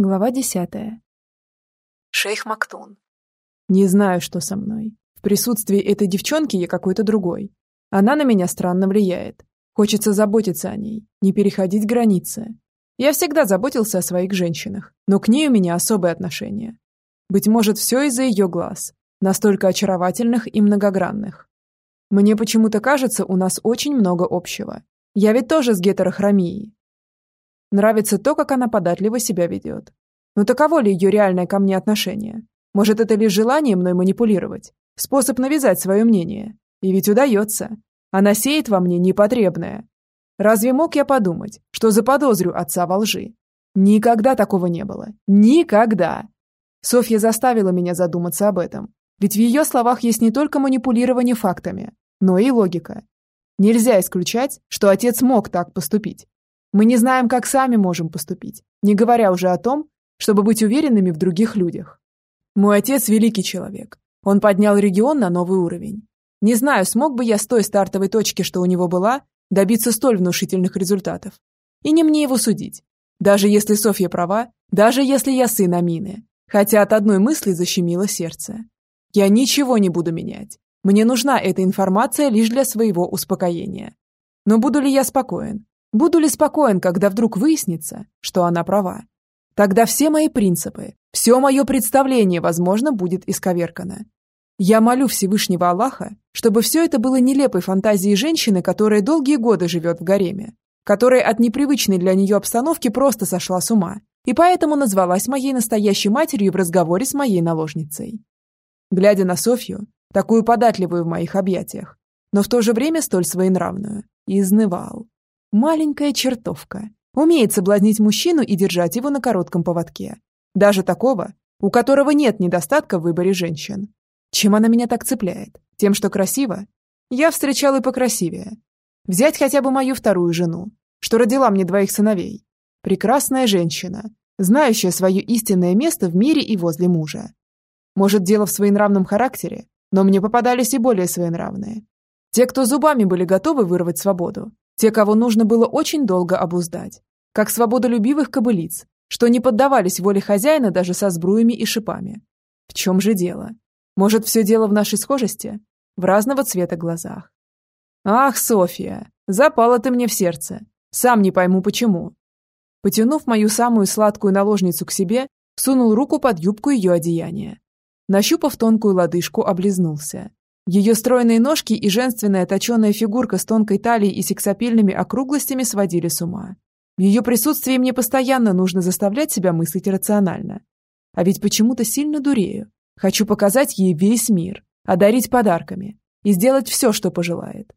Глава десятая. Шейх Мактун. Не знаю, что со мной. В присутствии этой девчонки я какой-то другой. Она на меня странно влияет. Хочется заботиться о ней, не переходить границы. Я всегда заботился о своих женщинах, но к ней у меня особое отношение. Быть может, все из-за ее глаз, настолько очаровательных и многогранных. Мне почему-то кажется, у нас очень много общего. Я ведь тоже с гетерохромией, Нравится то, как она податливо себя ведет. Но таково ли ее реальное ко мне отношение? Может, это лишь желание мной манипулировать? Способ навязать свое мнение? И ведь удается. Она сеет во мне непотребное. Разве мог я подумать, что заподозрю отца во лжи? Никогда такого не было. Никогда. Софья заставила меня задуматься об этом. Ведь в ее словах есть не только манипулирование фактами, но и логика. Нельзя исключать, что отец мог так поступить. Мы не знаем, как сами можем поступить, не говоря уже о том, чтобы быть уверенными в других людях. Мой отец – великий человек. Он поднял регион на новый уровень. Не знаю, смог бы я с той стартовой точки, что у него была, добиться столь внушительных результатов. И не мне его судить. Даже если Софья права, даже если я сын Амины. Хотя от одной мысли защемило сердце. Я ничего не буду менять. Мне нужна эта информация лишь для своего успокоения. Но буду ли я спокоен? Буду ли спокоен, когда вдруг выяснится, что она права? Тогда все мои принципы, все мое представление, возможно, будет исковеркано. Я молю Всевышнего Аллаха, чтобы все это было нелепой фантазией женщины, которая долгие годы живет в гареме, которая от непривычной для нее обстановки просто сошла с ума, и поэтому назвалась моей настоящей матерью в разговоре с моей наложницей. Глядя на Софью, такую податливую в моих объятиях, но в то же время столь своенравную, изнывал. Маленькая чертовка. Умеет соблазнить мужчину и держать его на коротком поводке. Даже такого, у которого нет недостатка в выборе женщин. Чем она меня так цепляет? Тем, что красиво? Я встречал и покрасивее. Взять хотя бы мою вторую жену, что родила мне двоих сыновей. Прекрасная женщина, знающая свое истинное место в мире и возле мужа. Может, дело в своенравном характере, но мне попадались и более своенравные. Те, кто зубами были готовы вырвать свободу, те, кого нужно было очень долго обуздать. Как свободолюбивых кобылиц, что не поддавались воле хозяина даже со сбруями и шипами. В чем же дело? Может, все дело в нашей схожести? В разного цвета глазах. Ах, София, запала ты мне в сердце. Сам не пойму, почему. Потянув мою самую сладкую наложницу к себе, сунул руку под юбку ее одеяния. Нащупав тонкую лодыжку, облизнулся. Ее стройные ножки и женственная точеная фигурка с тонкой талией и сексапильными округлостями сводили с ума. В ее присутствии мне постоянно нужно заставлять себя мыслить рационально. А ведь почему-то сильно дурею. Хочу показать ей весь мир, одарить подарками и сделать все, что пожелает.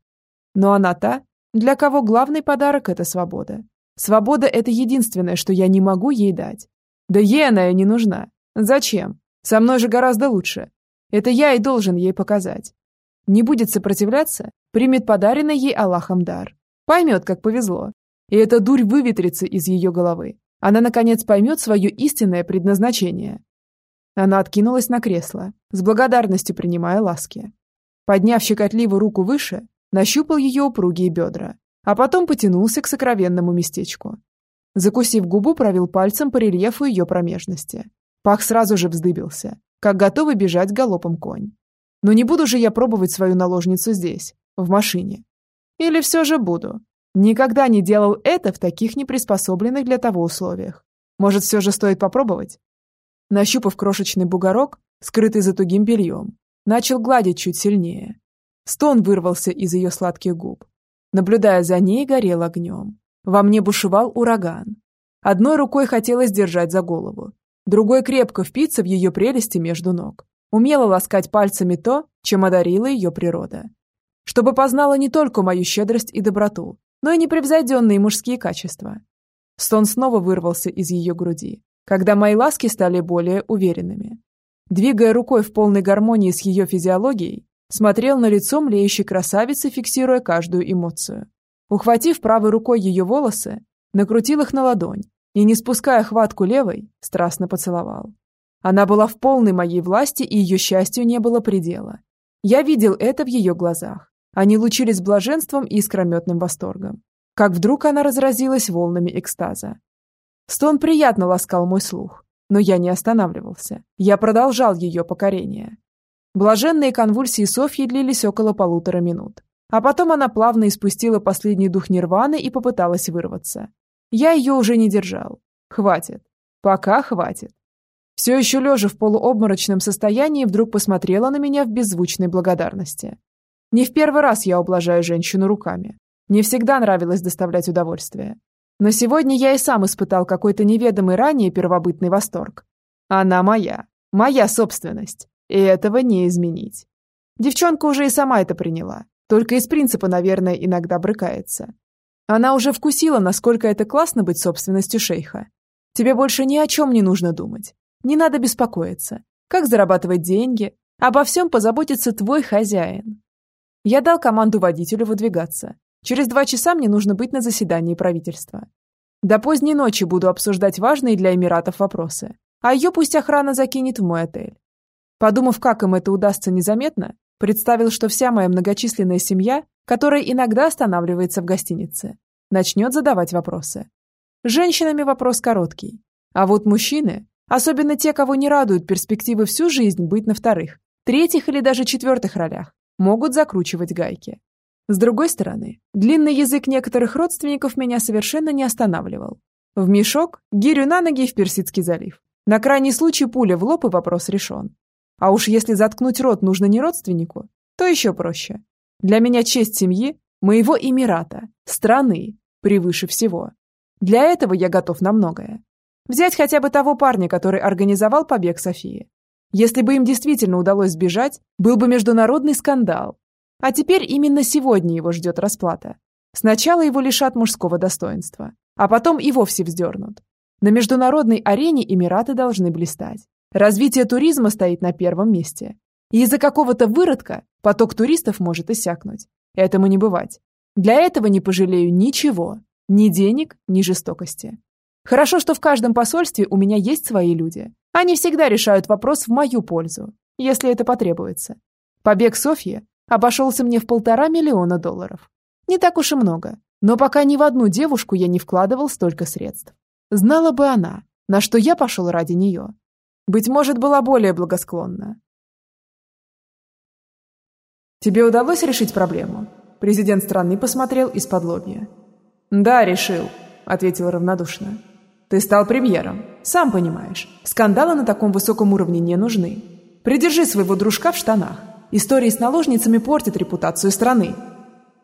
Но она та, для кого главный подарок – это свобода. Свобода – это единственное, что я не могу ей дать. Да ей она и не нужна. Зачем? Со мной же гораздо лучше. Это я и должен ей показать. Не будет сопротивляться, примет подаренный ей Аллахом дар. Поймет, как повезло. И эта дурь выветрится из ее головы. Она, наконец, поймет свое истинное предназначение. Она откинулась на кресло, с благодарностью принимая ласки. Подняв щекотливую руку выше, нащупал ее упругие бедра, а потом потянулся к сокровенному местечку. Закусив губу, провел пальцем по рельефу ее промежности. Пах сразу же вздыбился, как готовый бежать галопом конь. Но не буду же я пробовать свою наложницу здесь, в машине. Или все же буду. Никогда не делал это в таких неприспособленных для того условиях. Может, все же стоит попробовать? Нащупав крошечный бугорок, скрытый за тугим бельем, начал гладить чуть сильнее. Стон вырвался из ее сладких губ. Наблюдая за ней, горел огнем. Во мне бушевал ураган. Одной рукой хотелось держать за голову, другой крепко впиться в ее прелести между ног умела ласкать пальцами то, чем одарила ее природа. Чтобы познала не только мою щедрость и доброту, но и непревзойденные мужские качества. Стон снова вырвался из ее груди, когда мои ласки стали более уверенными. Двигая рукой в полной гармонии с ее физиологией, смотрел на лицо млеющей красавицы, фиксируя каждую эмоцию. Ухватив правой рукой ее волосы, накрутил их на ладонь и, не спуская хватку левой, страстно поцеловал. Она была в полной моей власти, и ее счастью не было предела. Я видел это в ее глазах. Они лучились блаженством и искрометным восторгом. Как вдруг она разразилась волнами экстаза. Стон приятно ласкал мой слух, но я не останавливался. Я продолжал ее покорение. Блаженные конвульсии Софьи длились около полутора минут. А потом она плавно испустила последний дух нирваны и попыталась вырваться. Я ее уже не держал. Хватит. Пока хватит. Все еще лежа в полуобморочном состоянии, вдруг посмотрела на меня в беззвучной благодарности. Не в первый раз я ублажаю женщину руками. Мне всегда нравилось доставлять удовольствие. Но сегодня я и сам испытал какой-то неведомый ранее первобытный восторг. Она моя. Моя собственность. И этого не изменить. Девчонка уже и сама это приняла. Только из принципа, наверное, иногда брыкается. Она уже вкусила, насколько это классно быть собственностью шейха. Тебе больше ни о чем не нужно думать. Не надо беспокоиться. Как зарабатывать деньги? Обо всем позаботится твой хозяин. Я дал команду водителю выдвигаться. Через два часа мне нужно быть на заседании правительства. До поздней ночи буду обсуждать важные для Эмиратов вопросы, а ее пусть охрана закинет в мой отель. Подумав, как им это удастся незаметно, представил, что вся моя многочисленная семья, которая иногда останавливается в гостинице, начнет задавать вопросы. Женщинами вопрос короткий. А вот мужчины, особенно те, кого не радуют перспективы всю жизнь быть на вторых, третьих или даже четвертых ролях, могут закручивать гайки. С другой стороны, длинный язык некоторых родственников меня совершенно не останавливал. В мешок, гирю на ноги в Персидский залив. На крайний случай пуля в лоб и вопрос решен. А уж если заткнуть рот нужно не родственнику, то еще проще. Для меня честь семьи, моего Эмирата, страны, превыше всего. Для этого я готов на многое. Взять хотя бы того парня, который организовал побег Софии. Если бы им действительно удалось сбежать, был бы международный скандал. А теперь именно сегодня его ждет расплата. Сначала его лишат мужского достоинства, а потом и вовсе вздернут. На международной арене Эмираты должны блистать. Развитие туризма стоит на первом месте. И из-за какого-то выродка поток туристов может иссякнуть. Этому не бывать. Для этого не пожалею ничего. Ни денег, ни жестокости. Хорошо, что в каждом посольстве у меня есть свои люди. Они всегда решают вопрос в мою пользу, если это потребуется. Побег Софьи обошелся мне в полтора миллиона долларов. Не так уж и много, но пока ни в одну девушку я не вкладывал столько средств. Знала бы она, на что я пошел ради нее. Быть может, была более благосклонна. Тебе удалось решить проблему? Президент страны посмотрел из-под лобья. «Да, решил», — ответил равнодушно. «Ты стал премьером. Сам понимаешь, скандалы на таком высоком уровне не нужны. Придержи своего дружка в штанах. Истории с наложницами портят репутацию страны».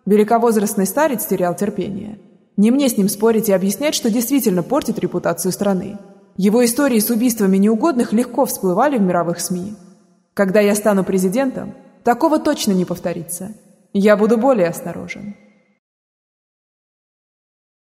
Великовозрастный старец терял терпение. Не мне с ним спорить и объяснять, что действительно портит репутацию страны. Его истории с убийствами неугодных легко всплывали в мировых СМИ. Когда я стану президентом, такого точно не повторится. Я буду более осторожен.